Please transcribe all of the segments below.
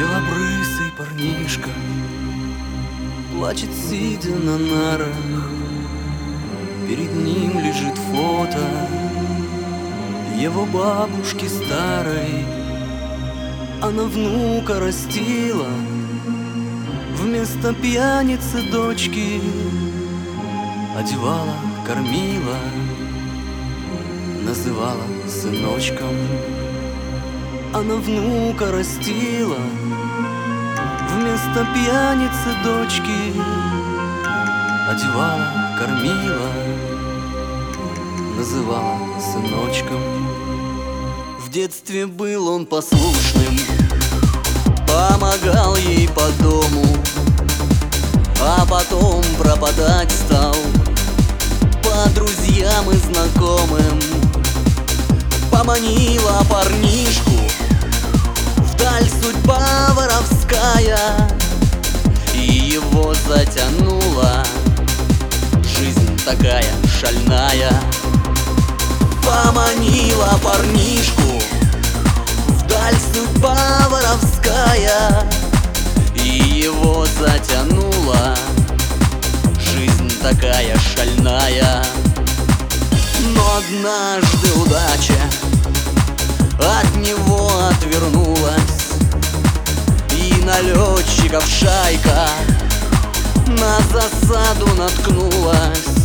Белобрысый парнишка Плачет, сидя на нарах. Перед ним лежит фото Его бабушки старой. Она внука растила Вместо пьяницы дочки. Одевала, кормила Называла сыночком. Она внука растила Вместо пьяницы дочки. Одевала, кормила Называла сыночком. В детстве был он послушным Помогал ей по дому А потом пропадать стал. По друзьям и знакомым Поманила парнишку такая шальная. Поманила парнишку Вдаль судьба воровская И его затянула. Жизнь такая шальная. Но однажды удача От него отвернулась И налетчиков шайка На засаду наткнулась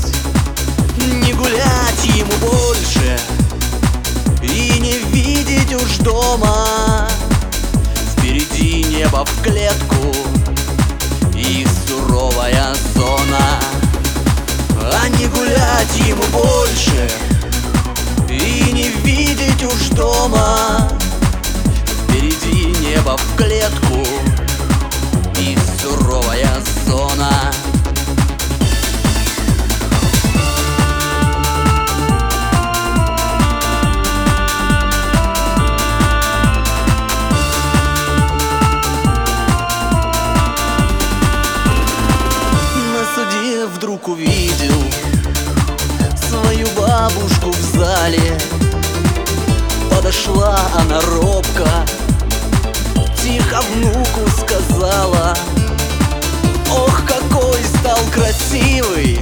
Не гулять ему больше И не видеть уж дома. Впереди небо в клетку И суровая зона. А не гулять ему больше И не видеть уж дома. Впереди небо в клетку И суровая вдруг увидел Свою бабушку в зале. Подошла она робко Тихо внуку сказала Ох, какой стал красивый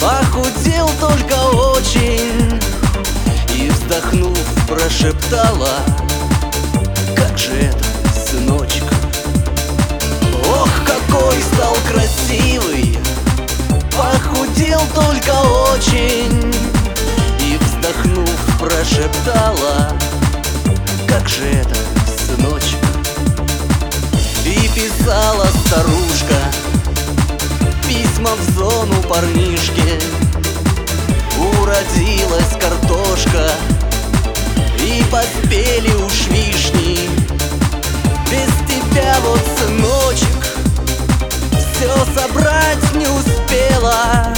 Похудел только очень И вздохнув прошептала Как же это, сыночек? Ох, какой стал красивый только очень И вздохнув прошептала Как же это, сыночек? И писала старушка Письма в зону парнишки. Уродилась картошка И поспели уж вишни. Без тебя вот, сыночек, все собрать не успела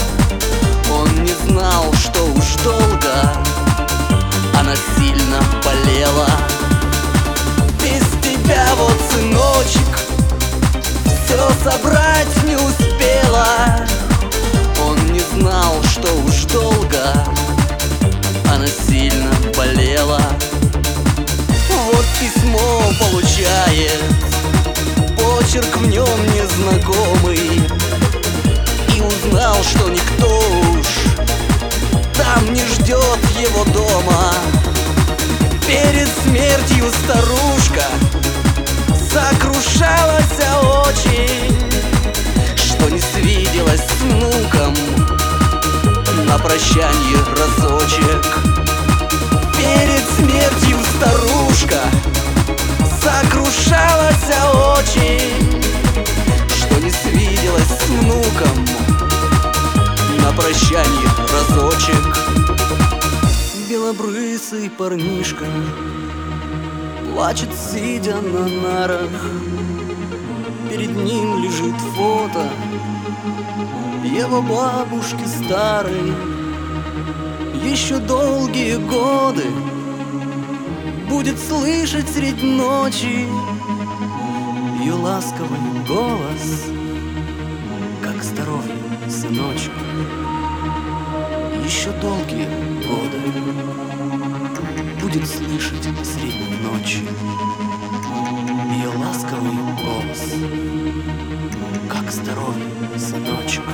собрать не успела. Он не знал, что уж долго она сильно болела старушка Сокрушалась очень Что не свиделась с внуком. На прощанье разочек. Белобрысый парнишка Плачет, сидя на нарах. Перед ним лежит фото Его бабушки старой. Еще долгие годы Будет слышать средь ночи Ее ласковый голос Как здоровье, сыночек Еще долгие годы Будет слышать средь ночи Ее ласковый голос Как здоровья, сыночек.